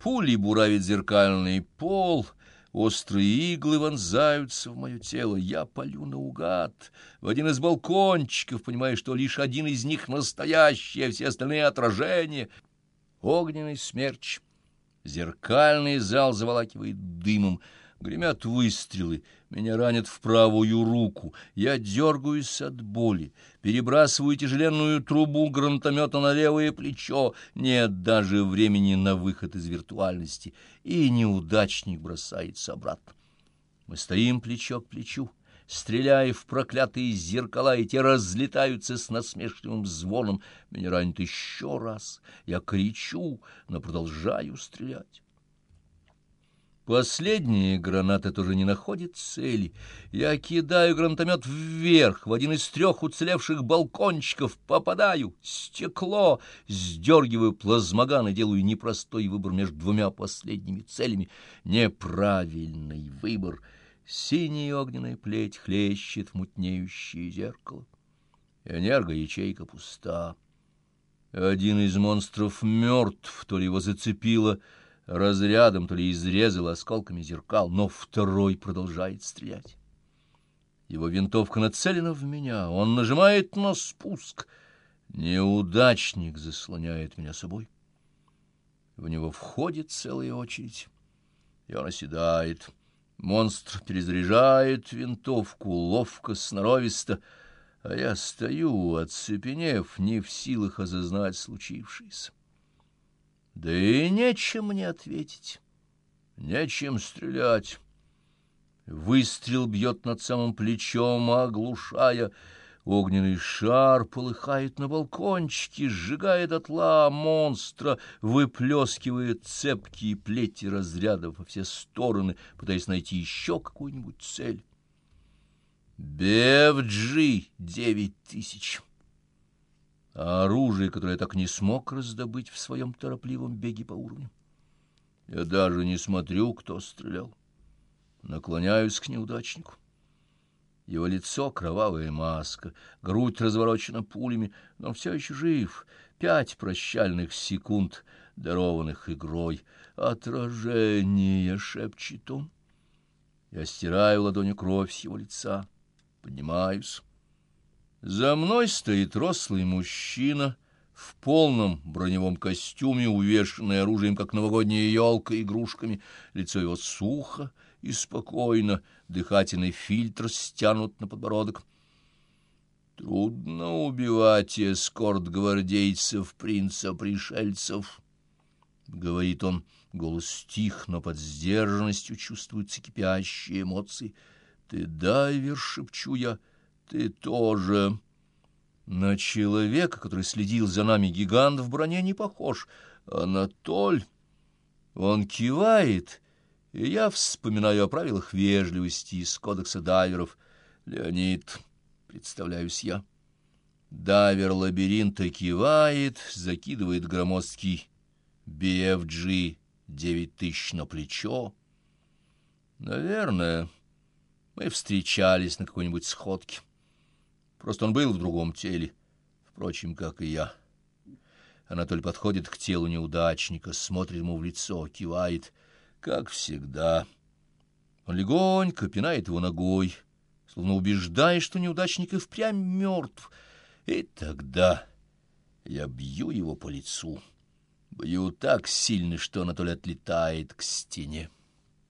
Пули буравит зеркальный пол, острые иглы вонзаются в мое тело. Я полю наугад в один из балкончиков, понимая, что лишь один из них настоящий, а все остальные отражения. Огненный смерч. Зеркальный зал заволакивает дымом. Гремят выстрелы, меня ранят в правую руку, я дергаюсь от боли, перебрасываю тяжеленную трубу гранатомета на левое плечо, нет даже времени на выход из виртуальности, и неудачник бросается обратно. Мы стоим плечо к плечу, стреляя в проклятые зеркала, и те разлетаются с насмешливым звоном. Меня ранит еще раз, я кричу, но продолжаю стрелять. Последняя граната тоже не находит цели. Я кидаю гранатомет вверх, в один из трех уцелевших балкончиков, попадаю, стекло, сдергиваю плазмоган и делаю непростой выбор между двумя последними целями. Неправильный выбор. Синяя огненная плеть хлещет в мутнеющее зеркало. Энергоячейка пуста. Один из монстров мертв, то ли его зацепило разрядом, то ли изрезал осколками зеркал, но второй продолжает стрелять. Его винтовка нацелена в меня, он нажимает на спуск. Неудачник заслоняет меня собой. В него входит целая очередь, и он оседает. Монстр перезаряжает винтовку ловко, сноровисто, а я стою, оцепенев, не в силах осознать случившееся. Да и нечем мне ответить, нечем стрелять. Выстрел бьет над самым плечом, оглушая. Огненный шар полыхает на балкончике, сжигает отла монстра, выплескивает цепкие плети разрядов во все стороны, пытаясь найти еще какую-нибудь цель. Бевджи девять тысяч а оружие, которое я так не смог раздобыть в своем торопливом беге по уровню. Я даже не смотрю, кто стрелял. Наклоняюсь к неудачнику. Его лицо — кровавая маска, грудь разворочена пулями, но все еще жив. Пять прощальных секунд, дарованных игрой. «Отражение!» — шепчет он. Я стираю ладонью кровь с его лица, поднимаюсь. За мной стоит рослый мужчина в полном броневом костюме, увешанный оружием, как новогодняя елка, игрушками. Лицо его сухо и спокойно, дыхательный фильтр стянут на подбородок. Трудно убивать эскорт гвардейцев принца-пришельцев, — говорит он. Голос тих, но под сдержанностью чувствуются кипящие эмоции. — Ты дайвер, — шепчу я, — ты тоже. На человека, который следил за нами, гигант в броне не похож. Анатоль. Он кивает, и я вспоминаю о правилах вежливости из кодекса дайверов. Леонид, представляюсь я. Дайвер лабиринта кивает, закидывает громоздкий BFG 9000 на плечо. Наверное, мы встречались на какой-нибудь сходке. Просто он был в другом теле, впрочем, как и я. Анатоль подходит к телу неудачника, смотрит ему в лицо, кивает, как всегда. Он легонько пинает его ногой, словно убеждая, что неудачник и впрямь мертв. И тогда я бью его по лицу. Бью так сильно, что Анатолий отлетает к стене.